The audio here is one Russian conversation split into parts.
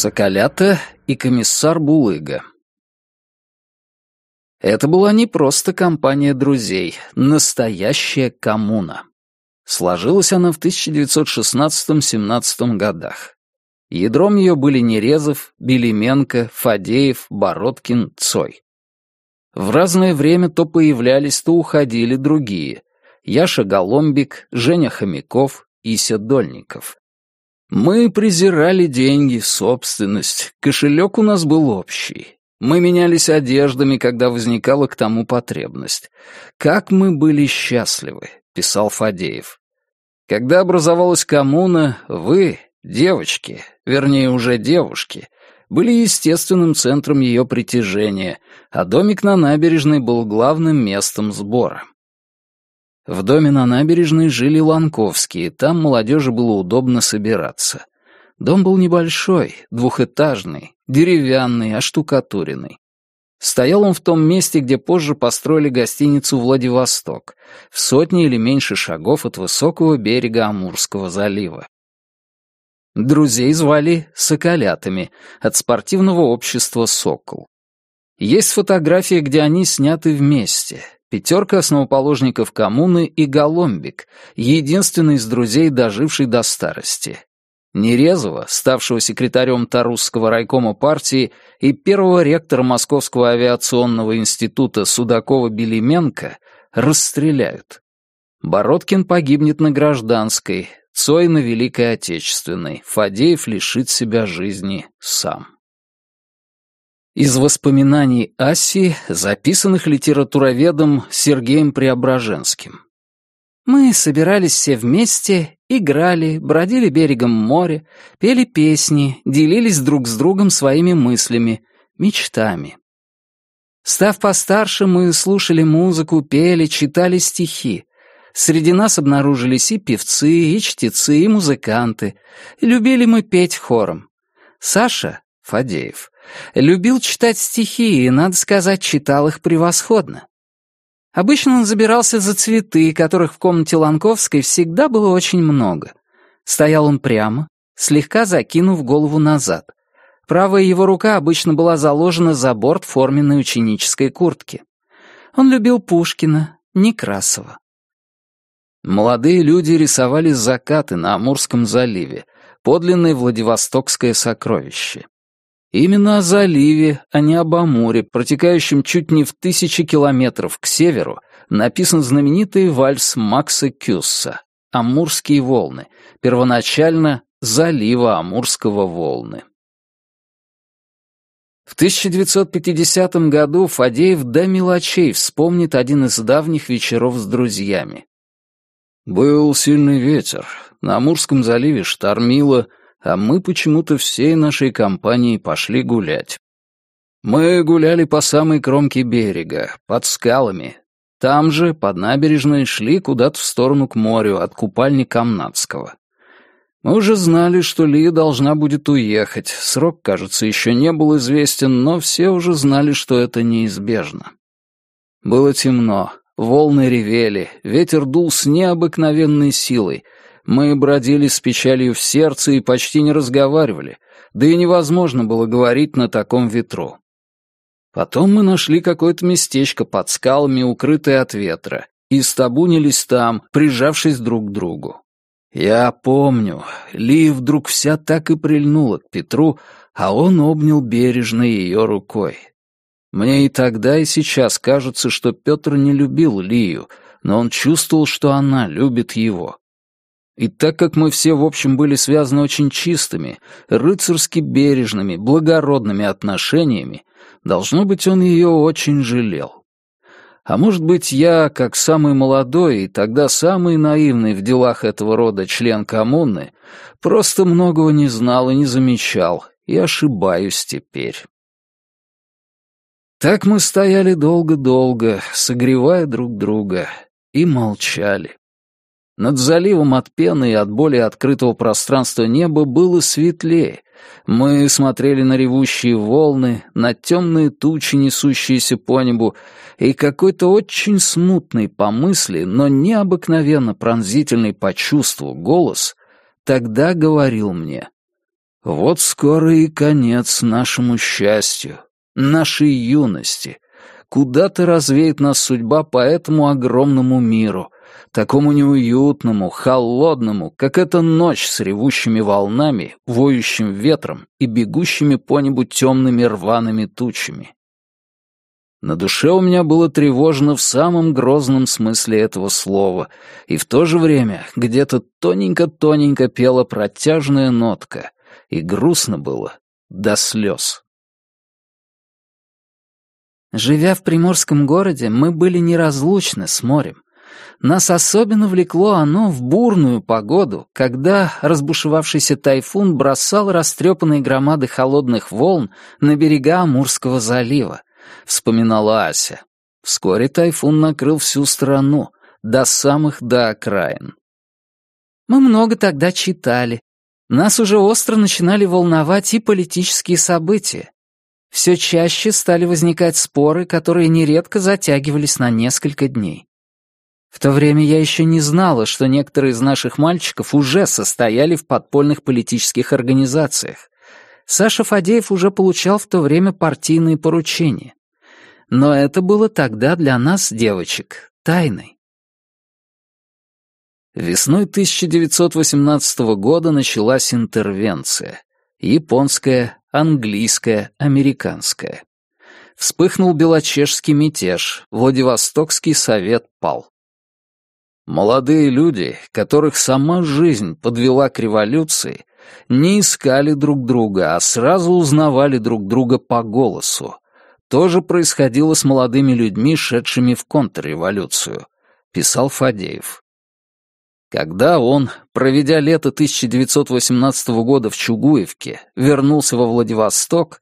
Соколята и комиссар Булыга. Это была не просто компания друзей, настоящая коммуна. Сложилась она в 1916-17 годах. Ядром ее были Нерезов, Белименко, Фадеев, Бородкин, Цой. В разное время то появлялись, то уходили другие. Яша Голомбик, Женя Хомяков, Ися Дольников. Мы презирали деньги, собственность. Кошелек у нас был общий. Мы менялись одеждами, когда возникала к тому потребность. Как мы были счастливы, писал Фадеев. Когда образовалась коммуна, вы, девочки, вернее уже девушки, были естественным центром ее притяжения, а домик на набережной был главным местом сбора. В доме на набережной жили Ланковские, там молодежи было удобно собираться. Дом был небольшой, двухэтажный, деревянный, оштукатуренный. Стоял он в том месте, где позже построили гостиницу «Владивосток», в сотне или меньше шагов от высокого берега Амурского залива. Друзей звали «Соколятами» от спортивного общества «Сокол». Есть фотография, где они сняты вместе, Пятерка основоположников коммуны и Голомбик, единственный из друзей, доживший до старости. Нерезова, ставшего секретарем Тарусского райкома партии и первого ректора Московского авиационного института Судакова-Белименко, расстреляют. Бородкин погибнет на гражданской, Цой на Великой Отечественной, Фадеев лишит себя жизни сам. Из воспоминаний Аси, записанных литературоведом Сергеем Преображенским. Мы собирались все вместе, играли, бродили берегом моря, пели песни, делились друг с другом своими мыслями, мечтами. Став постарше, мы слушали музыку, пели, читали стихи. Среди нас обнаружились и певцы, и чтецы, и музыканты. Любили мы петь хором. Саша, Фадеев, любил читать стихи и, надо сказать, читал их превосходно. Обычно он забирался за цветы, которых в комнате Ланковской всегда было очень много. Стоял он прямо, слегка закинув голову назад. Правая его рука обычно была заложена за борт форменной ученической куртки. Он любил Пушкина, Некрасова. Молодые люди рисовали закаты на Амурском заливе, подлинное Владивостокское сокровище. Именно о заливе, а не об Амуре, протекающем чуть не в тысячи километров к северу, написан знаменитый вальс Макса Кюсса «Амурские волны», первоначально «Залива Амурского волны». В 1950 году Фадеев до мелочей вспомнит один из давних вечеров с друзьями. «Был сильный ветер, на Амурском заливе штормило, а мы почему-то всей нашей компанией пошли гулять. Мы гуляли по самой кромке берега, под скалами. Там же, под набережной, шли куда-то в сторону к морю, от купальни Камнатского. Мы уже знали, что Лия должна будет уехать. Срок, кажется, еще не был известен, но все уже знали, что это неизбежно. Было темно, волны ревели, ветер дул с необыкновенной силой — мы бродили с печалью в сердце и почти не разговаривали, да и невозможно было говорить на таком ветру. Потом мы нашли какое-то местечко под скалами, укрытое от ветра, и стабунились там, прижавшись друг к другу. Я помню, Ли вдруг вся так и прильнула к Петру, а он обнял бережно ее рукой. Мне и тогда, и сейчас кажется, что Петр не любил Лию, но он чувствовал, что она любит его. И так как мы все, в общем, были связаны очень чистыми, рыцарски бережными, благородными отношениями, должно быть, он ее очень жалел. А может быть, я, как самый молодой и тогда самый наивный в делах этого рода член коммуны, просто многого не знал и не замечал, и ошибаюсь теперь. Так мы стояли долго-долго, согревая друг друга, и молчали. Над заливом от пены и от более открытого пространства неба было светлее. Мы смотрели на ревущие волны, на темные тучи, несущиеся по небу, и какой-то очень смутный по мысли, но необыкновенно пронзительный по чувству голос тогда говорил мне Вот скоро и конец нашему счастью, нашей юности. Куда-то развеет нас судьба по этому огромному миру, такому неуютному, холодному, как эта ночь с ревущими волнами, воющим ветром и бегущими по небу темными рваными тучами. На душе у меня было тревожно в самом грозном смысле этого слова, и в то же время где-то тоненько-тоненько пела протяжная нотка, и грустно было до слез. Живя в приморском городе, мы были неразлучны с морем. Нас особенно влекло оно в бурную погоду, когда разбушевавшийся тайфун бросал растрепанные громады холодных волн на берега Амурского залива, вспоминала Ася. Вскоре тайфун накрыл всю страну, до самых до окраин. Мы много тогда читали. Нас уже остро начинали волновать и политические события. Все чаще стали возникать споры, которые нередко затягивались на несколько дней. В то время я еще не знала, что некоторые из наших мальчиков уже состояли в подпольных политических организациях. Саша Фадеев уже получал в то время партийные поручения. Но это было тогда для нас, девочек, тайной. Весной 1918 года началась интервенция. Японская, английская, американская. Вспыхнул Белочешский мятеж, Владивостокский совет пал. Молодые люди, которых сама жизнь подвела к революции, не искали друг друга, а сразу узнавали друг друга по голосу. То же происходило с молодыми людьми, шедшими в контрреволюцию, писал Фадеев. Когда он, проведя лето 1918 года в Чугуевке, вернулся во Владивосток,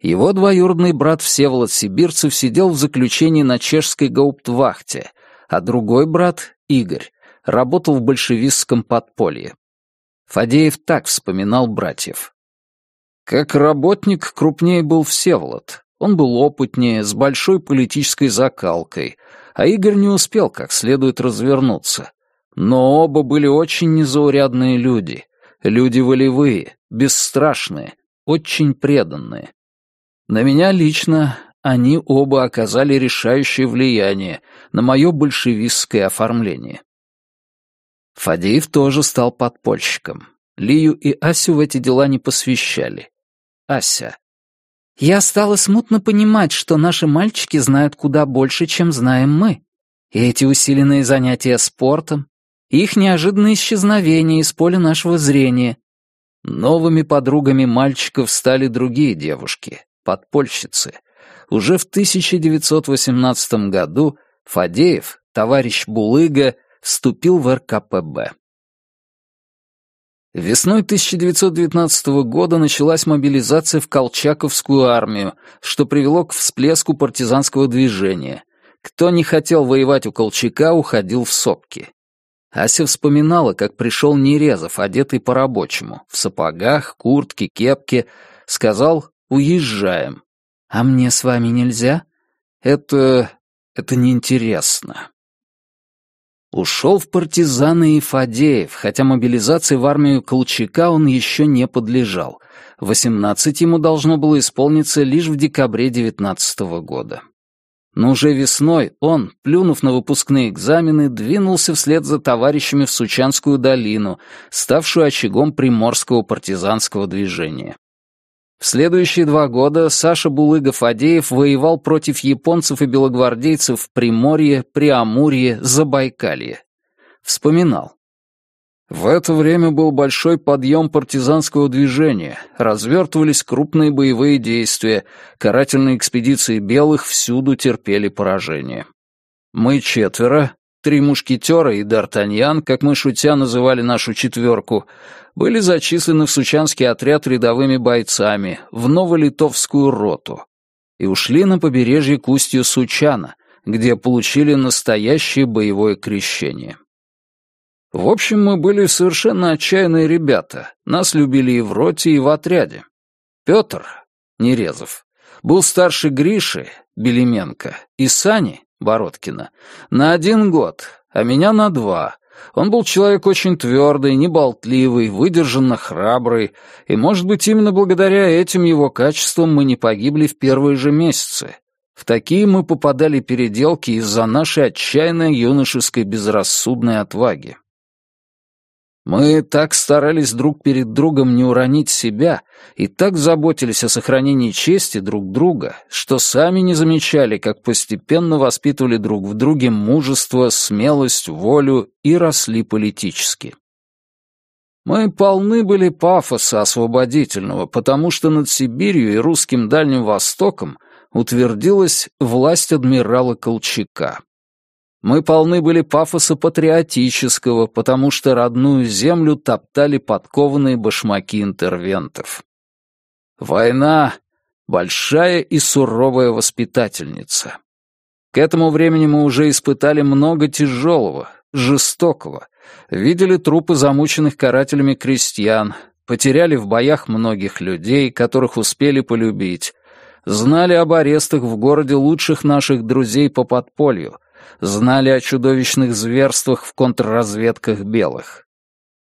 его двоюродный брат Всеволод Сибирцев сидел в заключении на чешской гауптвахте, а другой брат, Игорь, работал в большевистском подполье. Фадеев так вспоминал братьев. Как работник крупнее был Всеволод. Он был опытнее, с большой политической закалкой, а Игорь не успел как следует развернуться. Но оба были очень незаурядные люди. Люди волевые, бесстрашные, очень преданные. На меня лично они оба оказали решающее влияние на мое большевистское оформление. Фадеев тоже стал подпольщиком. Лию и Асю в эти дела не посвящали. Ася. Я стала смутно понимать, что наши мальчики знают куда больше, чем знаем мы. И эти усиленные занятия спортом, их неожиданное исчезновение из поля нашего зрения. Новыми подругами мальчиков стали другие девушки, подпольщицы, уже в 1918 году Фадеев, товарищ Булыга, вступил в РКПБ. Весной 1919 года началась мобилизация в Колчаковскую армию, что привело к всплеску партизанского движения. Кто не хотел воевать у Колчака, уходил в сопки. Ася вспоминала, как пришел Нерезов, одетый по-рабочему, в сапогах, куртке, кепке, сказал «Уезжаем». А мне с вами нельзя? Это... это неинтересно. Ушел в партизаны и Фадеев, хотя мобилизации в армию Колчака он еще не подлежал. Восемнадцать ему должно было исполниться лишь в декабре девятнадцатого года. Но уже весной он, плюнув на выпускные экзамены, двинулся вслед за товарищами в Сучанскую долину, ставшую очагом приморского партизанского движения. В следующие два года Саша Булыгов-Адеев воевал против японцев и белогвардейцев в Приморье, Приамурье, Забайкалье. Вспоминал. В это время был большой подъем партизанского движения, развертывались крупные боевые действия, карательные экспедиции белых всюду терпели поражение. Мы четверо, Три мушкетера и Д'Артаньян, как мы шутя называли нашу четверку, были зачислены в Сучанский отряд рядовыми бойцами, в Новолитовскую роту, и ушли на побережье к устью Сучана, где получили настоящее боевое крещение. В общем, мы были совершенно отчаянные ребята, нас любили и в роте, и в отряде. Петр, Нерезов, был старше Гриши, Белименко, и Сани, Бородкина, на один год, а меня на два, Он был человек очень твердый, неболтливый, выдержанно храбрый, и, может быть, именно благодаря этим его качествам мы не погибли в первые же месяцы. В такие мы попадали переделки из-за нашей отчаянной юношеской безрассудной отваги. Мы так старались друг перед другом не уронить себя и так заботились о сохранении чести друг друга, что сами не замечали, как постепенно воспитывали друг в друге мужество, смелость, волю и росли политически. Мы полны были пафоса освободительного, потому что над Сибирью и русским Дальним Востоком утвердилась власть адмирала Колчака. Мы полны были пафоса патриотического, потому что родную землю топтали подкованные башмаки интервентов. Война — большая и суровая воспитательница. К этому времени мы уже испытали много тяжелого, жестокого, видели трупы замученных карателями крестьян, потеряли в боях многих людей, которых успели полюбить, знали об арестах в городе лучших наших друзей по подполью — знали о чудовищных зверствах в контрразведках белых.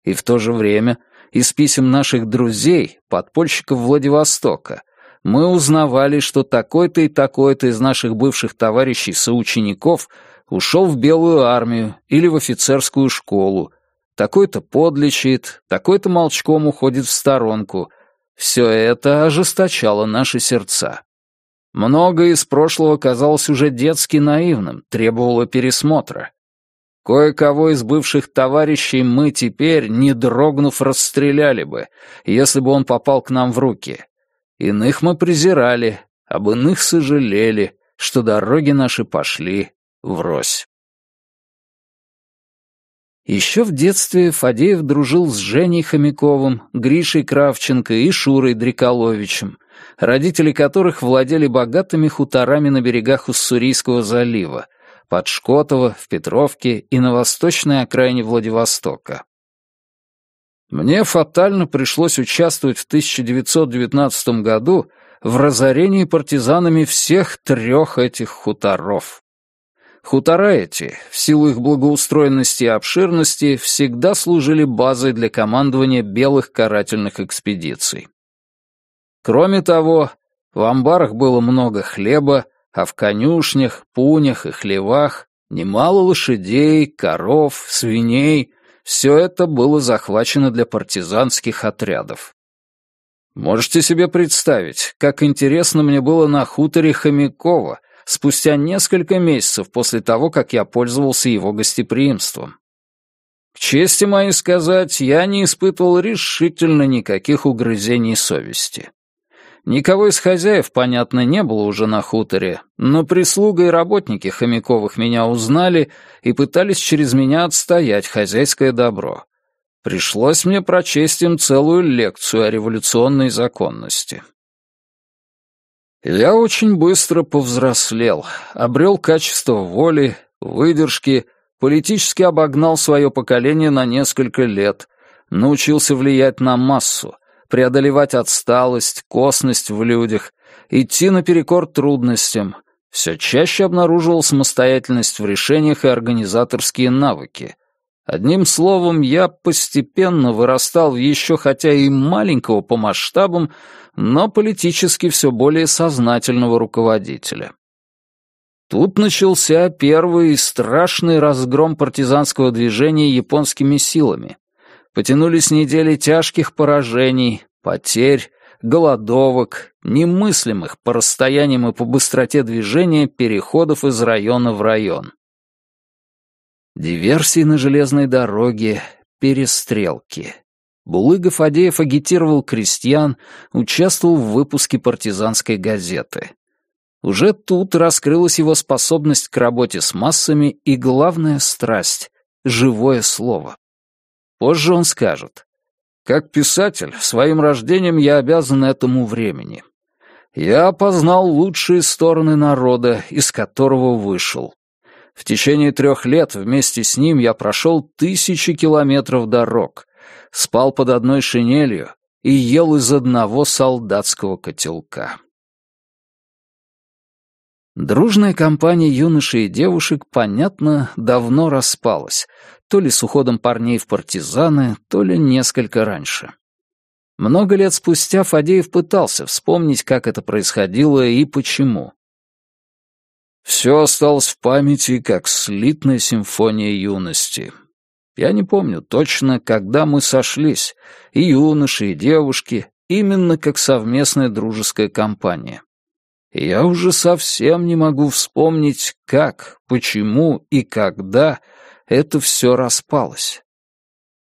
И в то же время из писем наших друзей, подпольщиков Владивостока, мы узнавали, что такой-то и такой-то из наших бывших товарищей-соучеников ушел в Белую армию или в офицерскую школу, такой-то подлечит, такой-то молчком уходит в сторонку. Все это ожесточало наши сердца. Многое из прошлого казалось уже детски наивным, требовало пересмотра. Кое-кого из бывших товарищей мы теперь, не дрогнув, расстреляли бы, если бы он попал к нам в руки. Иных мы презирали, об иных сожалели, что дороги наши пошли врозь. Еще в детстве Фадеев дружил с Женей Хомяковым, Гришей Кравченко и Шурой Дриколовичем, родители которых владели богатыми хуторами на берегах Уссурийского залива, под Шкотово, в Петровке и на восточной окраине Владивостока. Мне фатально пришлось участвовать в 1919 году в разорении партизанами всех трех этих хуторов. Хутора эти, в силу их благоустроенности и обширности, всегда служили базой для командования белых карательных экспедиций. Кроме того, в амбарах было много хлеба, а в конюшнях, пунях и хлевах немало лошадей, коров, свиней. Все это было захвачено для партизанских отрядов. Можете себе представить, как интересно мне было на хуторе Хомякова спустя несколько месяцев после того, как я пользовался его гостеприимством. К чести моей сказать, я не испытывал решительно никаких угрызений совести. Никого из хозяев, понятно, не было уже на хуторе, но прислуга и работники Хомяковых меня узнали и пытались через меня отстоять хозяйское добро. Пришлось мне прочесть им целую лекцию о революционной законности. Я очень быстро повзрослел, обрел качество воли, выдержки, политически обогнал свое поколение на несколько лет, научился влиять на массу — преодолевать отсталость, косность в людях, идти наперекор трудностям, все чаще обнаруживал самостоятельность в решениях и организаторские навыки. Одним словом, я постепенно вырастал в еще хотя и маленького по масштабам, но политически все более сознательного руководителя. Тут начался первый страшный разгром партизанского движения японскими силами потянулись недели тяжких поражений, потерь, голодовок, немыслимых по расстояниям и по быстроте движения переходов из района в район. Диверсии на железной дороге, перестрелки. Булыга Фадеев агитировал крестьян, участвовал в выпуске партизанской газеты. Уже тут раскрылась его способность к работе с массами и главная страсть — живое слово. Позже он скажет. Как писатель, своим рождением я обязан этому времени. Я познал лучшие стороны народа, из которого вышел. В течение трех лет вместе с ним я прошел тысячи километров дорог, спал под одной шинелью и ел из одного солдатского котелка. Дружная компания юношей и девушек, понятно, давно распалась, то ли с уходом парней в партизаны, то ли несколько раньше. Много лет спустя Фадеев пытался вспомнить, как это происходило и почему. Все осталось в памяти, как слитная симфония юности. Я не помню точно, когда мы сошлись, и юноши, и девушки, именно как совместная дружеская компания. Я уже совсем не могу вспомнить, как, почему и когда это все распалось.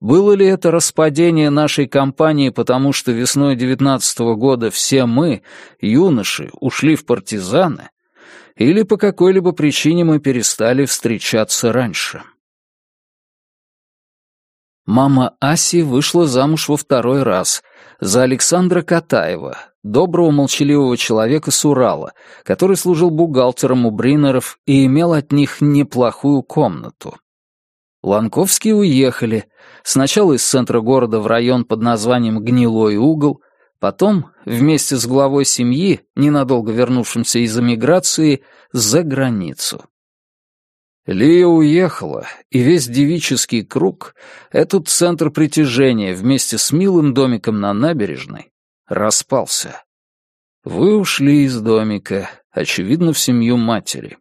Было ли это распадение нашей компании, потому что весной девятнадцатого года все мы, юноши, ушли в партизаны, или по какой-либо причине мы перестали встречаться раньше? Мама Аси вышла замуж во второй раз за Александра Катаева, доброго молчаливого человека с Урала, который служил бухгалтером у Бринеров и имел от них неплохую комнату. Ланковские уехали. Сначала из центра города в район под названием «Гнилой угол», потом, вместе с главой семьи, ненадолго вернувшимся из эмиграции, за границу. Лия уехала, и весь девический круг, этот центр притяжения вместе с милым домиком на набережной, распался. Вы ушли из домика, очевидно, в семью матери.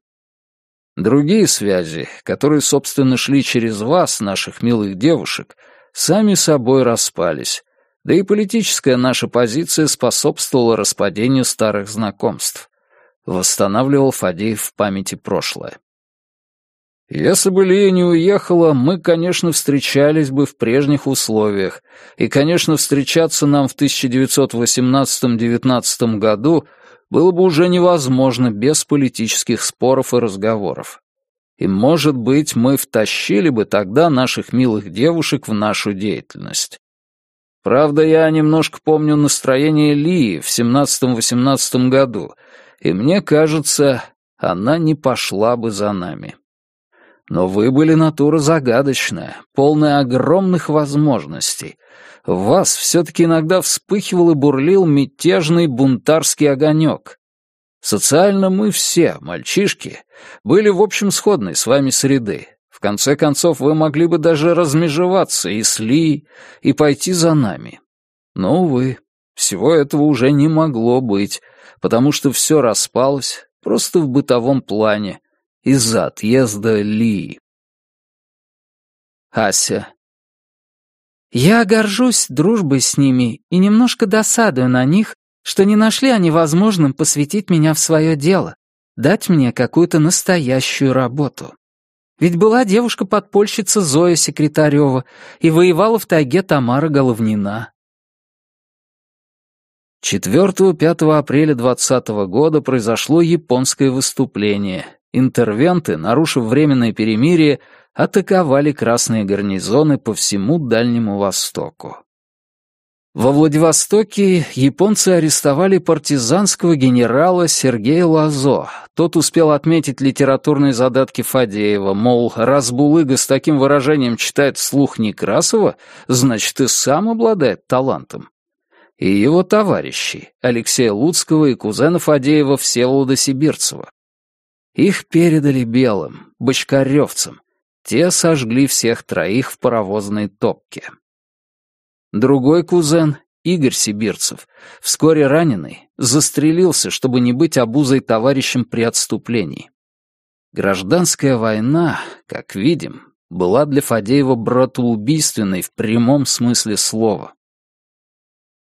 Другие связи, которые, собственно, шли через вас, наших милых девушек, сами собой распались, да и политическая наша позиция способствовала распадению старых знакомств. Восстанавливал Фадеев в памяти прошлое. Если бы Лия не уехала, мы, конечно, встречались бы в прежних условиях, и, конечно, встречаться нам в 1918-19 году — было бы уже невозможно без политических споров и разговоров. И, может быть, мы втащили бы тогда наших милых девушек в нашу деятельность. Правда, я немножко помню настроение Лии в 17-18 году, и мне кажется, она не пошла бы за нами. Но вы были натура загадочная, полная огромных возможностей, в вас все-таки иногда вспыхивал и бурлил мятежный бунтарский огонек. Социально мы все, мальчишки, были в общем сходной с вами среды. В конце концов, вы могли бы даже размежеваться и с Ли, и пойти за нами. Но, увы, всего этого уже не могло быть, потому что все распалось просто в бытовом плане из-за отъезда Ли. Ася я горжусь дружбой с ними и немножко досадую на них, что не нашли они возможным посвятить меня в свое дело, дать мне какую-то настоящую работу. Ведь была девушка-подпольщица Зоя Секретарева и воевала в тайге Тамара Головнина. 4-5 апреля 20 года произошло японское выступление. Интервенты, нарушив временное перемирие, атаковали красные гарнизоны по всему Дальнему Востоку. Во Владивостоке японцы арестовали партизанского генерала Сергея Лазо. Тот успел отметить литературные задатки Фадеева, мол, раз Булыга с таким выражением читает вслух Некрасова, значит и сам обладает талантом. И его товарищи, Алексея Луцкого и кузена Фадеева Всеволода Сибирцева. Их передали белым, бочкаревцам, те сожгли всех троих в паровозной топке. Другой кузен, Игорь Сибирцев, вскоре раненый, застрелился, чтобы не быть обузой товарищем при отступлении. Гражданская война, как видим, была для Фадеева братоубийственной в прямом смысле слова.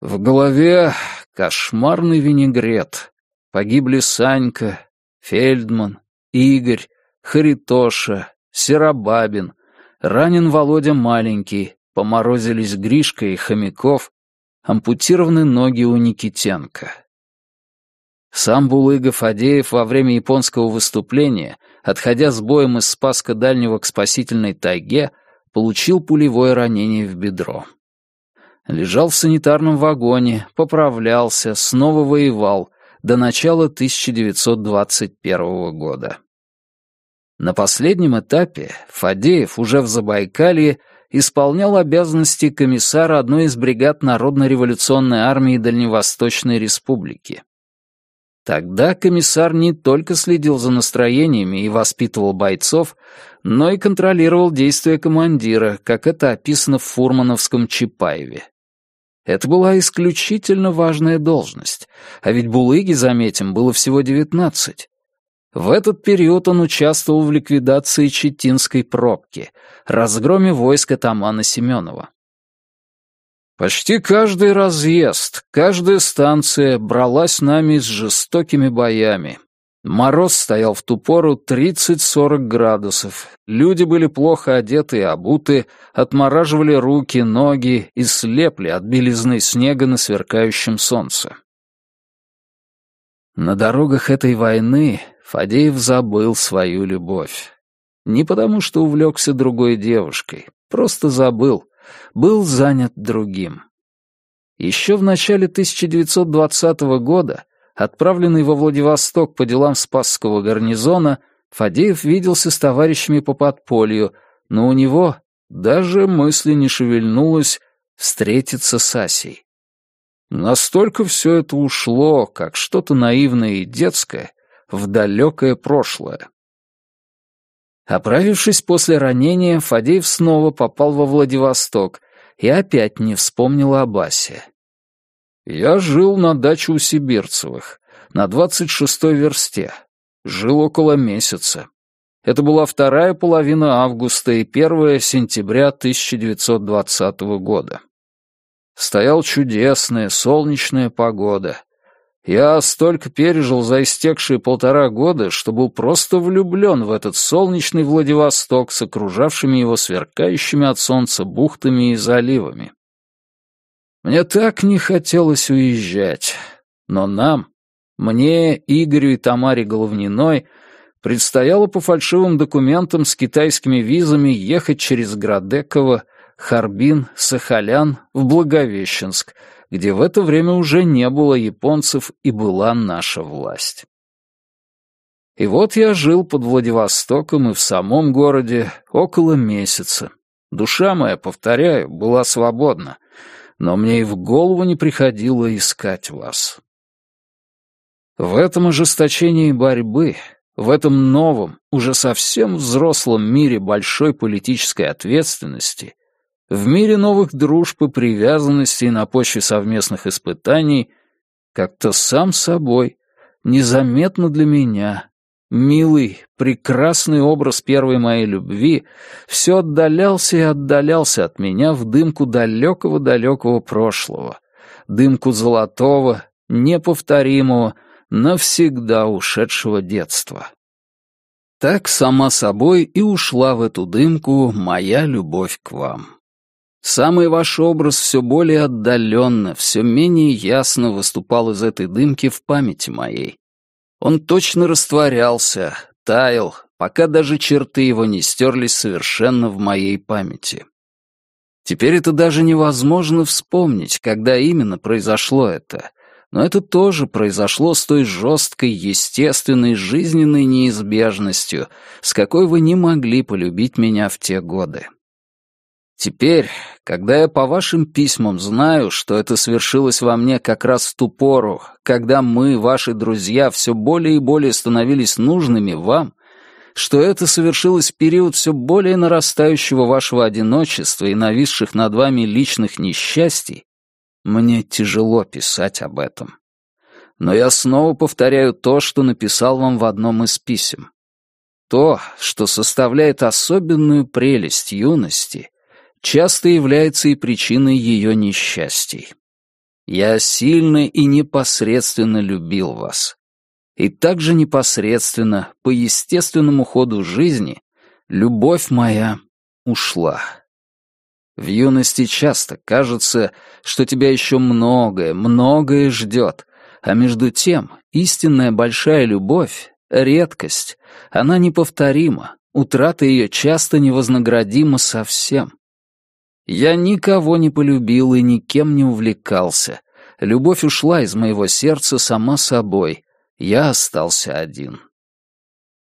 В голове кошмарный винегрет. Погибли Санька, Фельдман, Игорь, Харитоша, Серобабин, ранен Володя Маленький, поморозились Гришка и Хомяков, ампутированы ноги у Никитенко. Сам Булыга Фадеев во время японского выступления, отходя с боем из Спаска Дальнего к спасительной тайге, получил пулевое ранение в бедро. Лежал в санитарном вагоне, поправлялся, снова воевал до начала 1921 года. На последнем этапе Фадеев уже в Забайкалье исполнял обязанности комиссара одной из бригад Народно-революционной армии Дальневосточной Республики. Тогда комиссар не только следил за настроениями и воспитывал бойцов, но и контролировал действия командира, как это описано в Фурмановском Чапаеве. Это была исключительно важная должность, а ведь Булыги, заметим, было всего девятнадцать. В этот период он участвовал в ликвидации Читинской пробки, разгроме войска Тамана Семенова. Почти каждый разъезд, каждая станция бралась нами с жестокими боями. Мороз стоял в ту пору 30-40 градусов. Люди были плохо одеты и обуты, отмораживали руки, ноги и слепли от белизны снега на сверкающем солнце. На дорогах этой войны Фадеев забыл свою любовь. Не потому, что увлекся другой девушкой, просто забыл — был занят другим. Еще в начале 1920 года, отправленный во Владивосток по делам Спасского гарнизона, Фадеев виделся с товарищами по подполью, но у него даже мысли не шевельнулось встретиться с Асей. Настолько все это ушло, как что-то наивное и детское, в далекое прошлое. Оправившись после ранения, Фадеев снова попал во Владивосток и опять не вспомнил об Асе. «Я жил на даче у Сибирцевых, на двадцать шестой версте. Жил около месяца. Это была вторая половина августа и первая сентября 1920 года. Стоял чудесная солнечная погода. Я столько пережил за истекшие полтора года, что был просто влюблен в этот солнечный Владивосток с окружавшими его сверкающими от солнца бухтами и заливами. Мне так не хотелось уезжать, но нам, мне, Игорю и Тамаре Головниной, предстояло по фальшивым документам с китайскими визами ехать через Градеково, Харбин, Сахалян в Благовещенск — где в это время уже не было японцев и была наша власть. И вот я жил под Владивостоком и в самом городе около месяца. Душа моя, повторяю, была свободна, но мне и в голову не приходило искать вас. В этом ожесточении борьбы, в этом новом, уже совсем взрослом мире большой политической ответственности в мире новых дружб и привязанностей на почве совместных испытаний как-то сам собой, незаметно для меня, милый, прекрасный образ первой моей любви все отдалялся и отдалялся от меня в дымку далекого-далекого прошлого, дымку золотого, неповторимого, навсегда ушедшего детства. Так сама собой и ушла в эту дымку моя любовь к вам. Самый ваш образ все более отдаленно, все менее ясно выступал из этой дымки в памяти моей. Он точно растворялся, таял, пока даже черты его не стерлись совершенно в моей памяти. Теперь это даже невозможно вспомнить, когда именно произошло это, но это тоже произошло с той жесткой, естественной, жизненной неизбежностью, с какой вы не могли полюбить меня в те годы. Теперь, когда я по вашим письмам знаю, что это свершилось во мне как раз в ту пору, когда мы, ваши друзья, все более и более становились нужными вам, что это совершилось в период все более нарастающего вашего одиночества и нависших над вами личных несчастий, мне тяжело писать об этом. Но я снова повторяю то, что написал вам в одном из писем. То, что составляет особенную прелесть юности часто является и причиной ее несчастий. Я сильно и непосредственно любил вас. И также непосредственно, по естественному ходу жизни, любовь моя ушла. В юности часто кажется, что тебя еще многое, многое ждет, а между тем истинная большая любовь — редкость, она неповторима, утрата ее часто невознаградима совсем. Я никого не полюбил и никем не увлекался. Любовь ушла из моего сердца сама собой. Я остался один.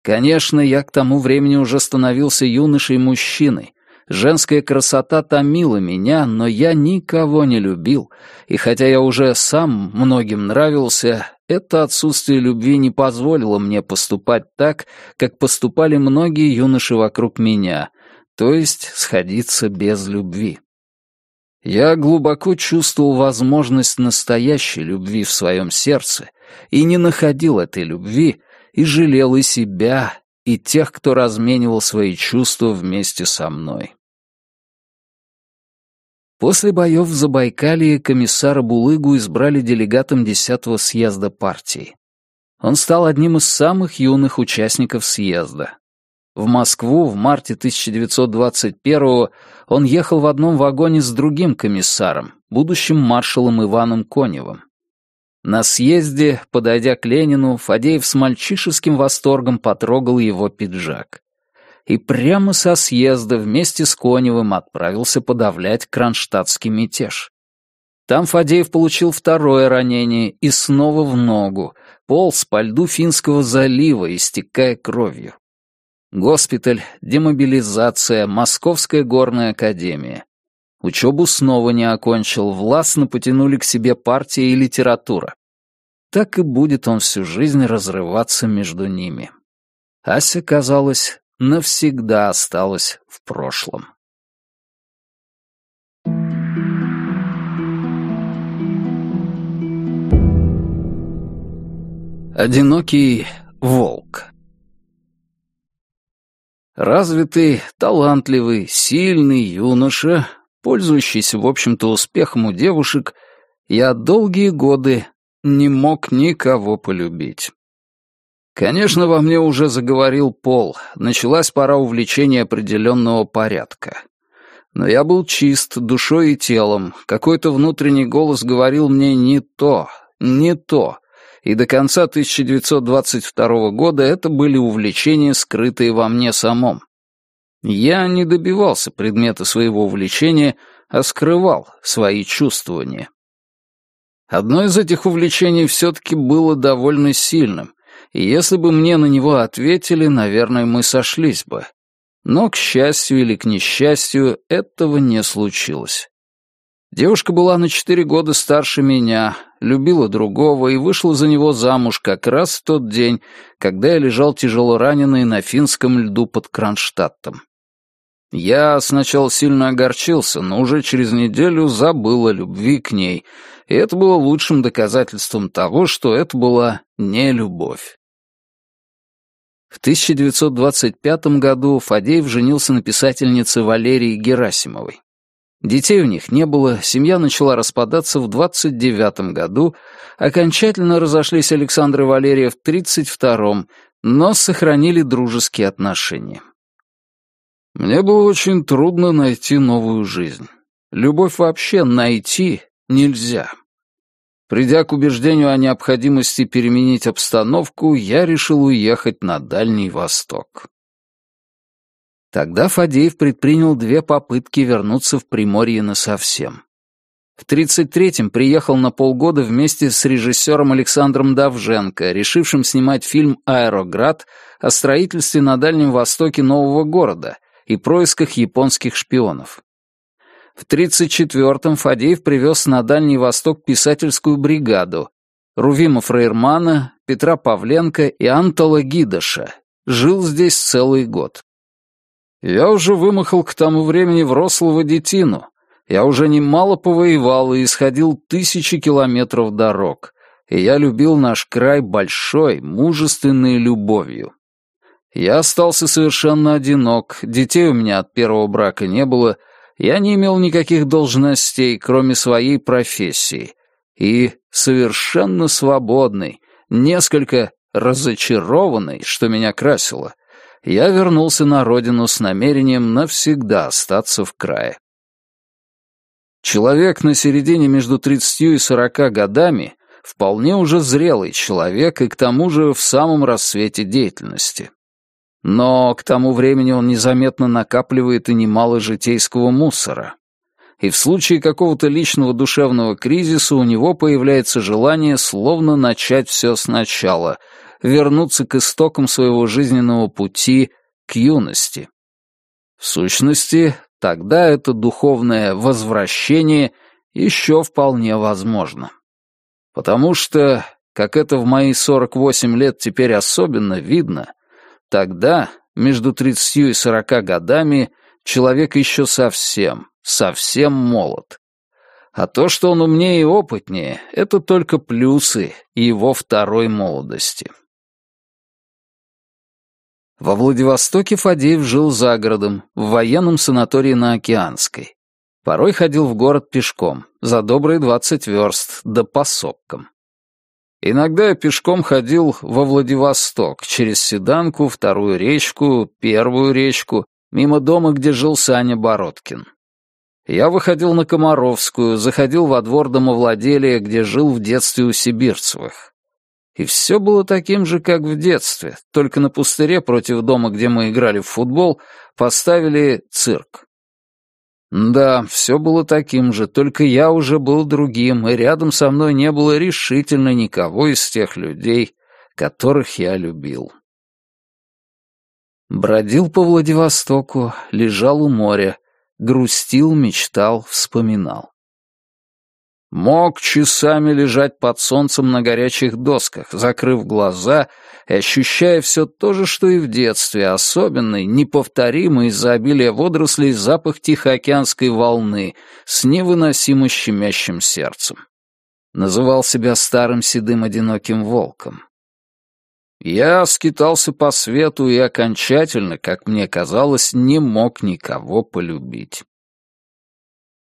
Конечно, я к тому времени уже становился юношей-мужчиной, Женская красота томила меня, но я никого не любил, и хотя я уже сам многим нравился, это отсутствие любви не позволило мне поступать так, как поступали многие юноши вокруг меня, то есть сходиться без любви. Я глубоко чувствовал возможность настоящей любви в своем сердце и не находил этой любви, и жалел и себя, и тех, кто разменивал свои чувства вместе со мной. После боев в Забайкалье комиссара Булыгу избрали делегатом 10-го съезда партии. Он стал одним из самых юных участников съезда. В Москву в марте 1921 он ехал в одном вагоне с другим комиссаром, будущим маршалом Иваном Коневым. На съезде, подойдя к Ленину, Фадеев с мальчишеским восторгом потрогал его пиджак и прямо со съезда вместе с Коневым отправился подавлять кронштадтский мятеж. Там Фадеев получил второе ранение и снова в ногу, полз по льду Финского залива, истекая кровью. Госпиталь, демобилизация, Московская горная академия. Учебу снова не окончил, властно потянули к себе партия и литература. Так и будет он всю жизнь разрываться между ними. Ася, казалось, навсегда осталось в прошлом. Одинокий волк Развитый, талантливый, сильный юноша, пользующийся, в общем-то, успехом у девушек, я долгие годы не мог никого полюбить. Конечно, во мне уже заговорил пол, началась пора увлечения определенного порядка. Но я был чист душой и телом, какой-то внутренний голос говорил мне «не то, не то», и до конца 1922 года это были увлечения, скрытые во мне самом. Я не добивался предмета своего увлечения, а скрывал свои чувствования. Одно из этих увлечений все-таки было довольно сильным, и если бы мне на него ответили, наверное, мы сошлись бы. Но, к счастью или к несчастью, этого не случилось. Девушка была на четыре года старше меня, любила другого и вышла за него замуж как раз в тот день, когда я лежал тяжело раненый на финском льду под Кронштадтом. Я сначала сильно огорчился, но уже через неделю забыл о любви к ней, и это было лучшим доказательством того, что это была не любовь. В 1925 году Фадеев женился на писательнице Валерии Герасимовой. Детей у них не было, семья начала распадаться в 29 году, окончательно разошлись Александр и Валерия в 32-м, но сохранили дружеские отношения. Мне было очень трудно найти новую жизнь. Любовь вообще найти нельзя. Придя к убеждению о необходимости переменить обстановку, я решил уехать на Дальний Восток. Тогда Фадеев предпринял две попытки вернуться в Приморье насовсем. В 33-м приехал на полгода вместе с режиссером Александром Давженко, решившим снимать фильм «Аэроград» о строительстве на Дальнем Востоке нового города и происках японских шпионов. В 34-м Фадеев привез на Дальний Восток писательскую бригаду Рувима Фрейрмана, Петра Павленко и Антола Гидыша. Жил здесь целый год. Я уже вымахал к тому времени в рослого детину. Я уже немало повоевал и исходил тысячи километров дорог. И я любил наш край большой, мужественной любовью. Я остался совершенно одинок, детей у меня от первого брака не было — я не имел никаких должностей, кроме своей профессии, и совершенно свободный, несколько разочарованный, что меня красило, я вернулся на родину с намерением навсегда остаться в крае. Человек на середине между 30 и 40 годами вполне уже зрелый человек и к тому же в самом рассвете деятельности. Но к тому времени он незаметно накапливает и немало житейского мусора. И в случае какого-то личного душевного кризиса у него появляется желание словно начать все сначала, вернуться к истокам своего жизненного пути, к юности. В сущности, тогда это духовное возвращение еще вполне возможно. Потому что, как это в мои 48 лет теперь особенно видно, тогда, между 30 и 40 годами, человек еще совсем, совсем молод. А то, что он умнее и опытнее, это только плюсы его второй молодости. Во Владивостоке Фадеев жил за городом, в военном санатории на Океанской. Порой ходил в город пешком, за добрые двадцать верст, да по сопкам. Иногда я пешком ходил во Владивосток, через Седанку, вторую речку, первую речку, мимо дома, где жил Саня Бородкин. Я выходил на Комаровскую, заходил во двор домовладелия, где жил в детстве у Сибирцевых. И все было таким же, как в детстве, только на пустыре против дома, где мы играли в футбол, поставили цирк. Да, все было таким же, только я уже был другим, и рядом со мной не было решительно никого из тех людей, которых я любил. Бродил по Владивостоку, лежал у моря, грустил, мечтал, вспоминал. Мог часами лежать под солнцем на горячих досках, закрыв глаза и ощущая все то же, что и в детстве, особенный, неповторимый из-за обилия водорослей запах Тихоокеанской волны с невыносимо щемящим сердцем. Называл себя старым седым одиноким волком. Я скитался по свету и окончательно, как мне казалось, не мог никого полюбить.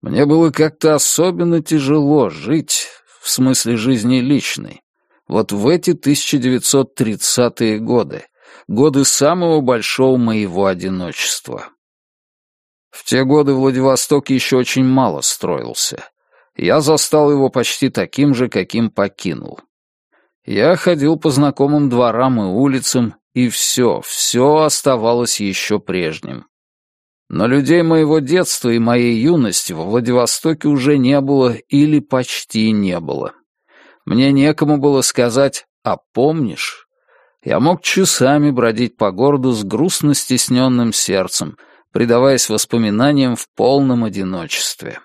Мне было как-то особенно тяжело жить, в смысле жизни личной, вот в эти 1930-е годы, годы самого большого моего одиночества. В те годы Владивосток еще очень мало строился. Я застал его почти таким же, каким покинул. Я ходил по знакомым дворам и улицам, и все, все оставалось еще прежним. Но людей моего детства и моей юности во Владивостоке уже не было или почти не было. Мне некому было сказать «а помнишь?». Я мог часами бродить по городу с грустно стесненным сердцем, предаваясь воспоминаниям в полном одиночестве.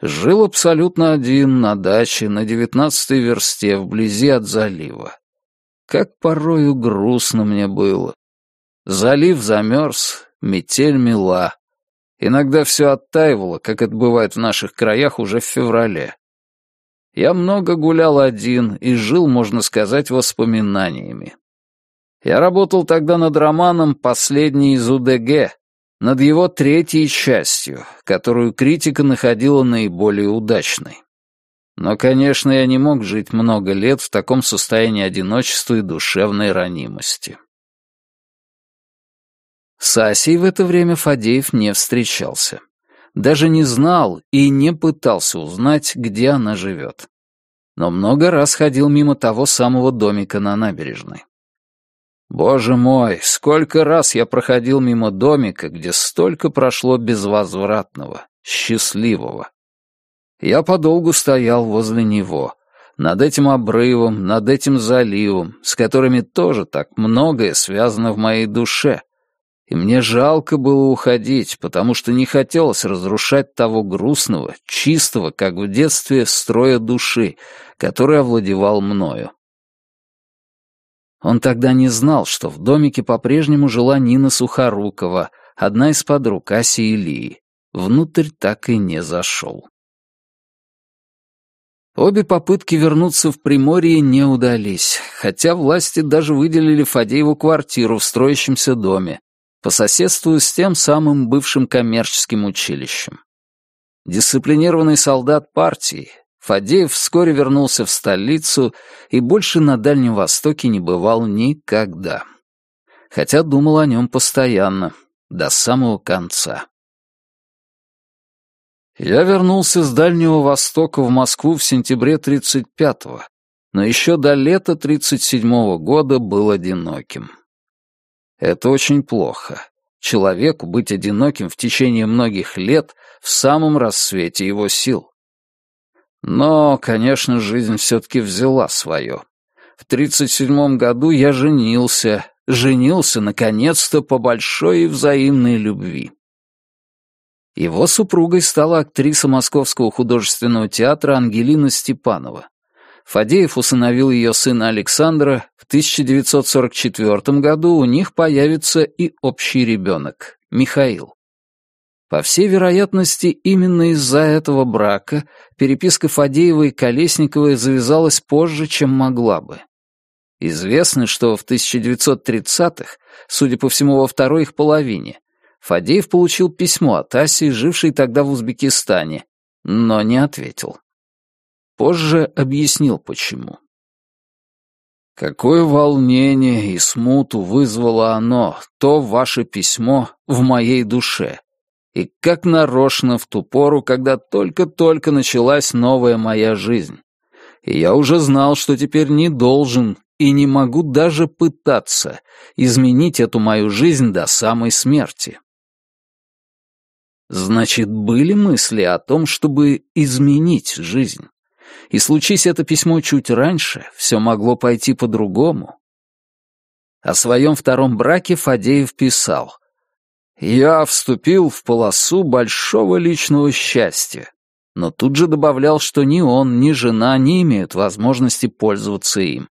Жил абсолютно один на даче на девятнадцатой версте вблизи от залива. Как порою грустно мне было. Залив замерз, Метель мела. Иногда все оттаивало, как это бывает в наших краях уже в феврале. Я много гулял один и жил, можно сказать, воспоминаниями. Я работал тогда над романом «Последний из УДГ», над его третьей частью, которую критика находила наиболее удачной. Но, конечно, я не мог жить много лет в таком состоянии одиночества и душевной ранимости. С Асей в это время Фадеев не встречался. Даже не знал и не пытался узнать, где она живет. Но много раз ходил мимо того самого домика на набережной. Боже мой, сколько раз я проходил мимо домика, где столько прошло безвозвратного, счастливого. Я подолгу стоял возле него, над этим обрывом, над этим заливом, с которыми тоже так многое связано в моей душе, и мне жалко было уходить, потому что не хотелось разрушать того грустного, чистого, как в детстве, строя души, который овладевал мною. Он тогда не знал, что в домике по-прежнему жила Нина Сухорукова, одна из подруг Аси и Лии. Внутрь так и не зашел. Обе попытки вернуться в Приморье не удались, хотя власти даже выделили Фадееву квартиру в строящемся доме, по соседству с тем самым бывшим коммерческим училищем. Дисциплинированный солдат партии, Фадеев вскоре вернулся в столицу и больше на Дальнем Востоке не бывал никогда. Хотя думал о нем постоянно, до самого конца. Я вернулся с Дальнего Востока в Москву в сентябре 35-го, но еще до лета 37-го года был одиноким. Это очень плохо. Человеку быть одиноким в течение многих лет в самом рассвете его сил. Но, конечно, жизнь все-таки взяла свое. В 37 году я женился, женился, наконец-то, по большой и взаимной любви. Его супругой стала актриса Московского художественного театра Ангелина Степанова. Фадеев усыновил ее сына Александра. В 1944 году у них появится и общий ребенок, Михаил. По всей вероятности, именно из-за этого брака переписка Фадеева и Колесниковой завязалась позже, чем могла бы. Известно, что в 1930-х, судя по всему, во второй их половине, Фадеев получил письмо от Аси, жившей тогда в Узбекистане, но не ответил. Позже объяснил, почему. Какое волнение и смуту вызвало оно, то ваше письмо в моей душе. И как нарочно в ту пору, когда только-только началась новая моя жизнь. И я уже знал, что теперь не должен и не могу даже пытаться изменить эту мою жизнь до самой смерти. Значит, были мысли о том, чтобы изменить жизнь. И случись это письмо чуть раньше, все могло пойти по-другому. О своем втором браке Фадеев писал. «Я вступил в полосу большого личного счастья, но тут же добавлял, что ни он, ни жена не имеют возможности пользоваться им.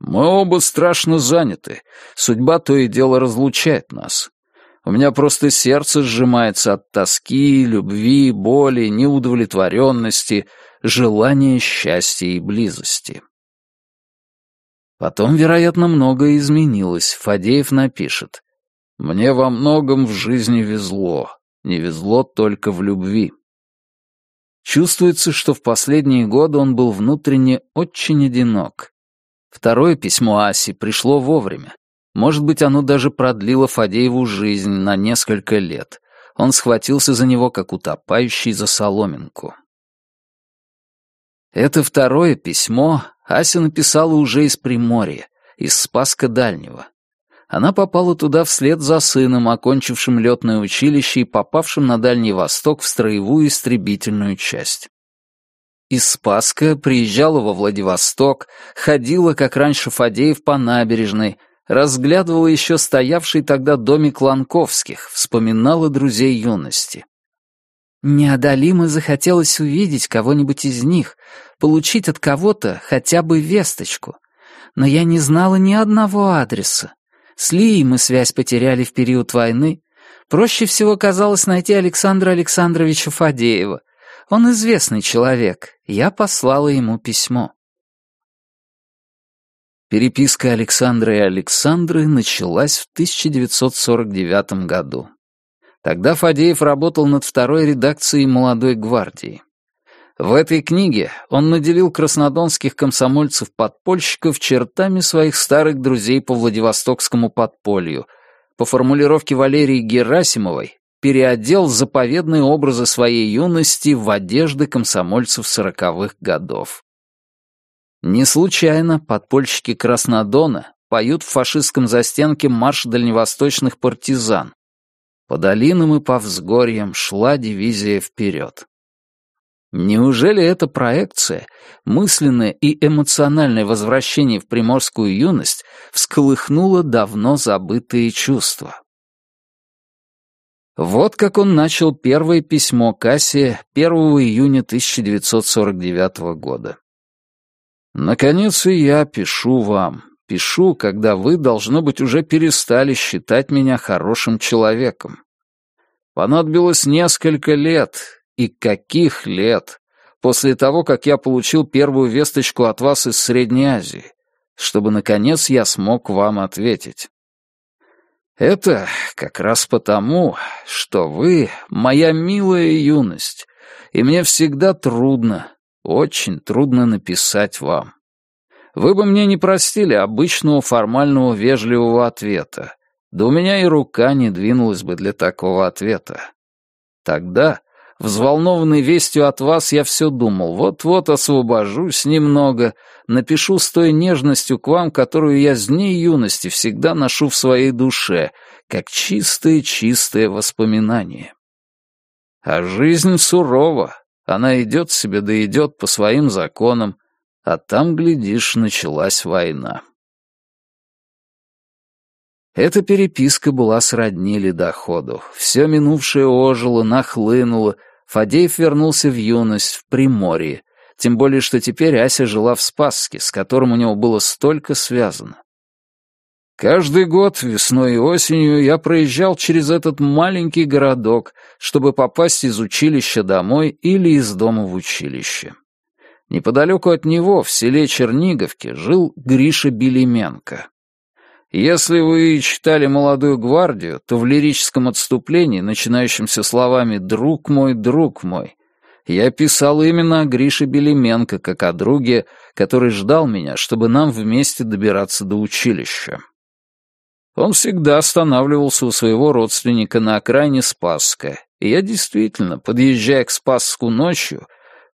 Мы оба страшно заняты, судьба то и дело разлучает нас. У меня просто сердце сжимается от тоски, любви, боли, неудовлетворенности, желания счастья и близости. Потом, вероятно, многое изменилось. Фадеев напишет. «Мне во многом в жизни везло. Не везло только в любви». Чувствуется, что в последние годы он был внутренне очень одинок. Второе письмо Аси пришло вовремя. Может быть, оно даже продлило Фадееву жизнь на несколько лет. Он схватился за него, как утопающий за соломинку. Это второе письмо Ася написала уже из Приморья, из Спаска Дальнего. Она попала туда вслед за сыном, окончившим летное училище и попавшим на Дальний Восток в строевую истребительную часть. Из Спаска приезжала во Владивосток, ходила, как раньше Фадеев, по набережной, разглядывала еще стоявший тогда домик Ланковских, вспоминала друзей юности. Неодолимо захотелось увидеть кого-нибудь из них, получить от кого-то хотя бы весточку. Но я не знала ни одного адреса. С Лией мы связь потеряли в период войны. Проще всего казалось найти Александра Александровича Фадеева — он известный человек. Я послала ему письмо. Переписка Александра и Александры началась в 1949 году. Тогда Фадеев работал над второй редакцией «Молодой гвардии». В этой книге он наделил краснодонских комсомольцев-подпольщиков чертами своих старых друзей по Владивостокскому подполью. По формулировке Валерии Герасимовой, переодел заповедные образы своей юности в одежды комсомольцев сороковых годов. Не случайно подпольщики Краснодона поют в фашистском застенке марш дальневосточных партизан. По долинам и по взгорьям шла дивизия вперед. Неужели эта проекция, мысленное и эмоциональное возвращение в приморскую юность всколыхнула давно забытые чувства? Вот как он начал первое письмо Кассе 1 июня 1949 года. «Наконец и я пишу вам. Пишу, когда вы, должно быть, уже перестали считать меня хорошим человеком. Понадобилось несколько лет, и каких лет, после того, как я получил первую весточку от вас из Средней Азии, чтобы, наконец, я смог вам ответить. Это как раз потому, что вы — моя милая юность, и мне всегда трудно, очень трудно написать вам. Вы бы мне не простили обычного формального вежливого ответа, да у меня и рука не двинулась бы для такого ответа. Тогда, взволнованный вестью от вас, я все думал, вот-вот освобожусь немного, напишу с той нежностью к вам, которую я с дней юности всегда ношу в своей душе, как чистое-чистое воспоминание. А жизнь сурова, она идет себе да идет по своим законам, а там, глядишь, началась война. Эта переписка была сродни ледоходу. Все минувшее ожило, нахлынуло. Фадеев вернулся в юность, в Приморье. Тем более, что теперь Ася жила в Спасске, с которым у него было столько связано. Каждый год, весной и осенью, я проезжал через этот маленький городок, чтобы попасть из училища домой или из дома в училище. Неподалеку от него, в селе Черниговке, жил Гриша Белименко. Если вы читали «Молодую гвардию», то в лирическом отступлении, начинающемся словами «друг мой, друг мой», я писал именно о Грише Белименко, как о друге, который ждал меня, чтобы нам вместе добираться до училища. Он всегда останавливался у своего родственника на окраине Спасска, и я действительно, подъезжая к Спасску ночью,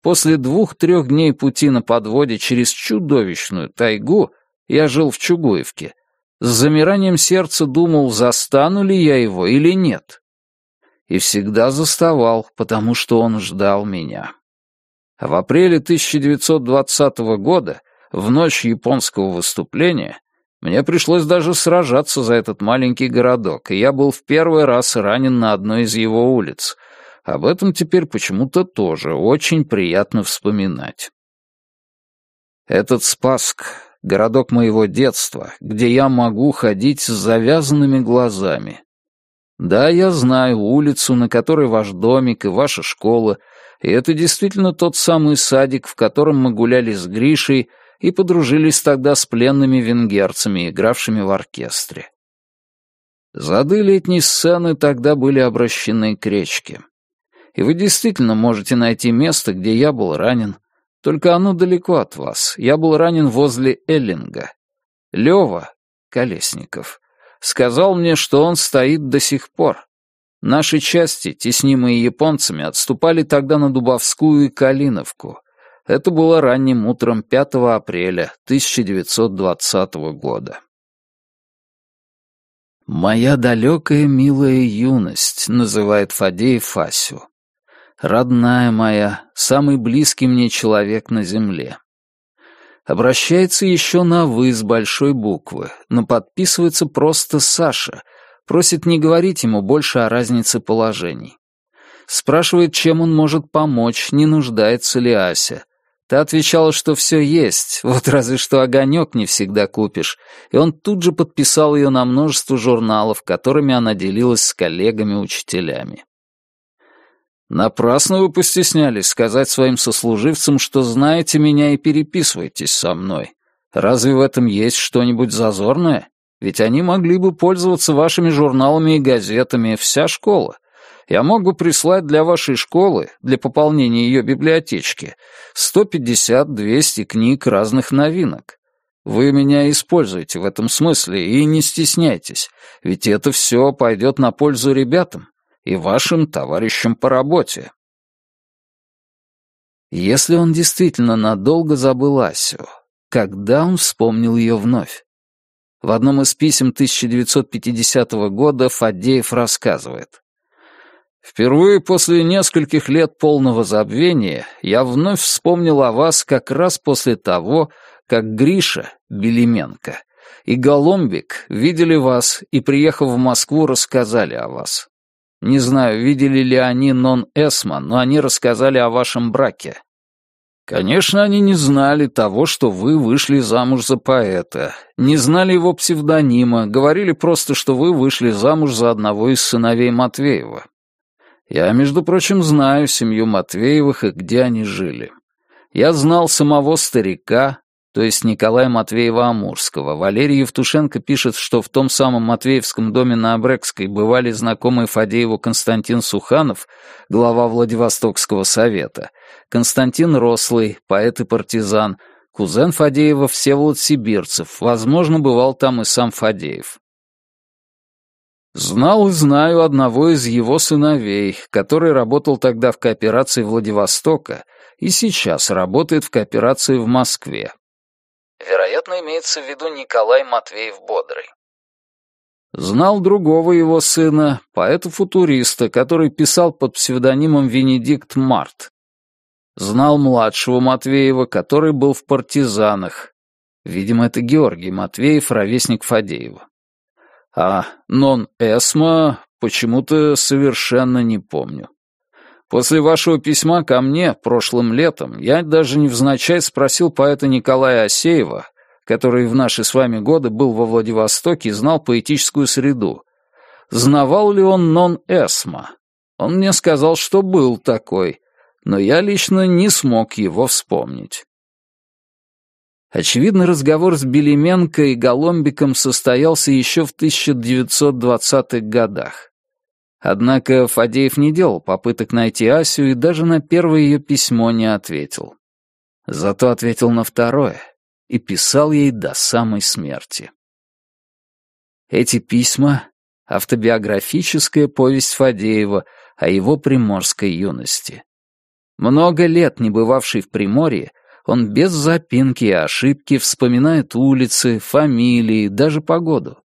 после двух-трех дней пути на подводе через чудовищную тайгу, я жил в Чугуевке, с замиранием сердца думал, застану ли я его или нет. И всегда заставал, потому что он ждал меня. В апреле 1920 года, в ночь японского выступления, мне пришлось даже сражаться за этот маленький городок, и я был в первый раз ранен на одной из его улиц. Об этом теперь почему-то тоже очень приятно вспоминать. Этот Спаск — городок моего детства, где я могу ходить с завязанными глазами. Да, я знаю улицу, на которой ваш домик и ваша школа, и это действительно тот самый садик, в котором мы гуляли с Гришей, и подружились тогда с пленными венгерцами, игравшими в оркестре. Зады летней сцены тогда были обращены к речке. И вы действительно можете найти место, где я был ранен, только оно далеко от вас. Я был ранен возле Эллинга. Лёва, Колесников, сказал мне, что он стоит до сих пор. Наши части, теснимые японцами, отступали тогда на Дубовскую и Калиновку, это было ранним утром 5 апреля 1920 года. «Моя далекая милая юность», — называет Фадеев Фасю. «Родная моя, самый близкий мне человек на земле». Обращается еще на «вы» с большой буквы, но подписывается просто Саша, просит не говорить ему больше о разнице положений. Спрашивает, чем он может помочь, не нуждается ли Ася, Та отвечала, что все есть, вот разве что огонек не всегда купишь, и он тут же подписал ее на множество журналов, которыми она делилась с коллегами-учителями. «Напрасно вы постеснялись сказать своим сослуживцам, что знаете меня и переписываетесь со мной. Разве в этом есть что-нибудь зазорное? Ведь они могли бы пользоваться вашими журналами и газетами, вся школа. Я мог бы прислать для вашей школы, для пополнения ее библиотечки, 150-200 книг разных новинок. Вы меня используете в этом смысле и не стесняйтесь, ведь это все пойдет на пользу ребятам и вашим товарищам по работе. Если он действительно надолго забыл Асю, когда он вспомнил ее вновь? В одном из писем 1950 года Фадеев рассказывает. Впервые после нескольких лет полного забвения я вновь вспомнил о вас как раз после того, как Гриша, Белименко, и Голомбик видели вас и, приехав в Москву, рассказали о вас. Не знаю, видели ли они нон-эсма, но они рассказали о вашем браке. Конечно, они не знали того, что вы вышли замуж за поэта, не знали его псевдонима, говорили просто, что вы вышли замуж за одного из сыновей Матвеева. Я, между прочим, знаю семью Матвеевых и где они жили. Я знал самого старика, то есть Николая Матвеева-Амурского. Валерий Евтушенко пишет, что в том самом Матвеевском доме на Абрекской бывали знакомые Фадееву Константин Суханов, глава Владивостокского совета, Константин Рослый, поэт и партизан, кузен Фадеева Всеволод Сибирцев, возможно, бывал там и сам Фадеев. Знал и знаю одного из его сыновей, который работал тогда в кооперации Владивостока и сейчас работает в кооперации в Москве. Вероятно, имеется в виду Николай Матвеев-Бодрый. Знал другого его сына, поэта-футуриста, который писал под псевдонимом Венедикт Март. Знал младшего Матвеева, который был в партизанах. Видимо, это Георгий Матвеев, ровесник Фадеева. А нон-эсма почему-то совершенно не помню. После вашего письма ко мне прошлым летом я даже невзначай спросил поэта Николая Осеева, который в наши с вами годы был во Владивостоке и знал поэтическую среду, знавал ли он нон-эсма. Он мне сказал, что был такой, но я лично не смог его вспомнить. Очевидно, разговор с Белименко и Голомбиком состоялся еще в 1920-х годах. Однако Фадеев не делал попыток найти Асю и даже на первое ее письмо не ответил. Зато ответил на второе и писал ей до самой смерти. Эти письма — автобиографическая повесть Фадеева о его приморской юности. Много лет не бывавший в Приморье, он без запинки и ошибки вспоминает улицы, фамилии, даже погоду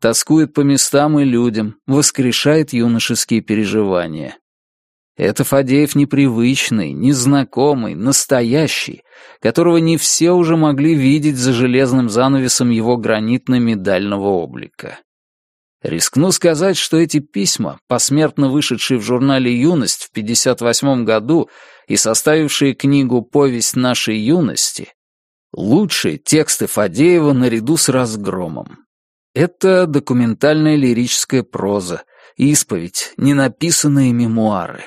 тоскует по местам и людям, воскрешает юношеские переживания. Это Фадеев непривычный, незнакомый, настоящий, которого не все уже могли видеть за железным занавесом его гранитно-медального облика. Рискну сказать, что эти письма, посмертно вышедшие в журнале «Юность» в 1958 году и составившие книгу «Повесть нашей юности», лучшие тексты Фадеева наряду с «Разгромом». Это документальная лирическая проза, исповедь, ненаписанные мемуары.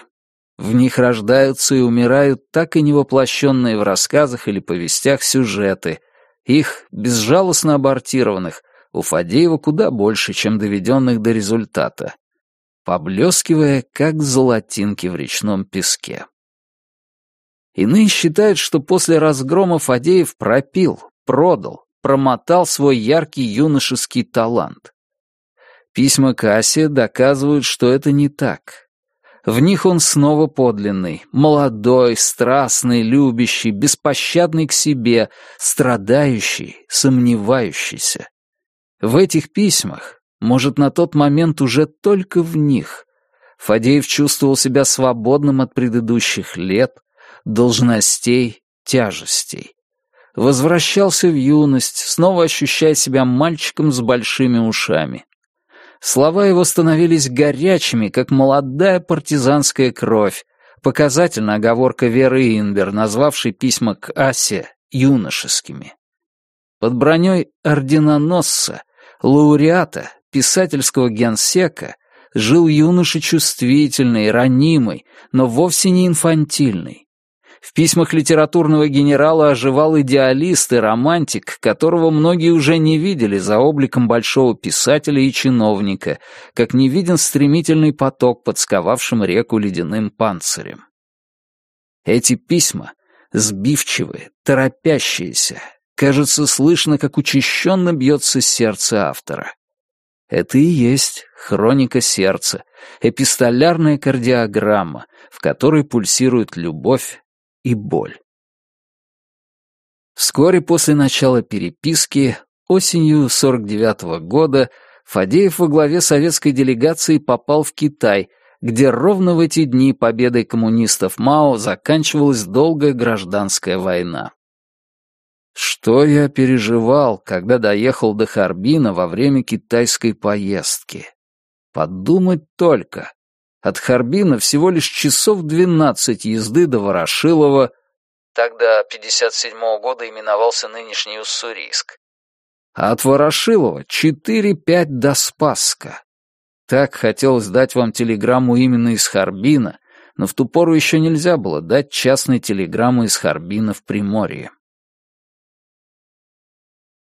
В них рождаются и умирают так и не воплощенные в рассказах или повестях сюжеты. Их, безжалостно абортированных, у Фадеева куда больше, чем доведенных до результата, поблескивая, как золотинки в речном песке. Иные считают, что после разгрома Фадеев пропил, продал, промотал свой яркий юношеский талант. Письма Кассия доказывают, что это не так. В них он снова подлинный, молодой, страстный, любящий, беспощадный к себе, страдающий, сомневающийся. В этих письмах, может, на тот момент уже только в них, Фадеев чувствовал себя свободным от предыдущих лет, должностей, тяжестей возвращался в юность, снова ощущая себя мальчиком с большими ушами. Слова его становились горячими, как молодая партизанская кровь, показательно оговорка Веры Инбер, назвавшей письма к Асе юношескими. Под броней орденоносца, лауреата, писательского генсека жил юноша чувствительный, ранимый, но вовсе не инфантильный. В письмах литературного генерала оживал идеалист и романтик, которого многие уже не видели за обликом большого писателя и чиновника, как не виден стремительный поток, подсковавшим реку ледяным панцирем. Эти письма, сбивчивые, торопящиеся, кажется, слышно, как учащенно бьется сердце автора. Это и есть хроника сердца, эпистолярная кардиограмма, в которой пульсирует любовь, и боль. Вскоре после начала переписки, осенью 49 -го года, Фадеев во главе советской делегации попал в Китай, где ровно в эти дни победой коммунистов Мао заканчивалась долгая гражданская война. Что я переживал, когда доехал до Харбина во время китайской поездки? Подумать только. От Харбина всего лишь часов двенадцать езды до Ворошилова, тогда 57-го года именовался нынешний Уссурийск. А от Ворошилова четыре-пять до Спасска. Так хотелось дать вам телеграмму именно из Харбина, но в ту пору еще нельзя было дать частной телеграмму из Харбина в Приморье.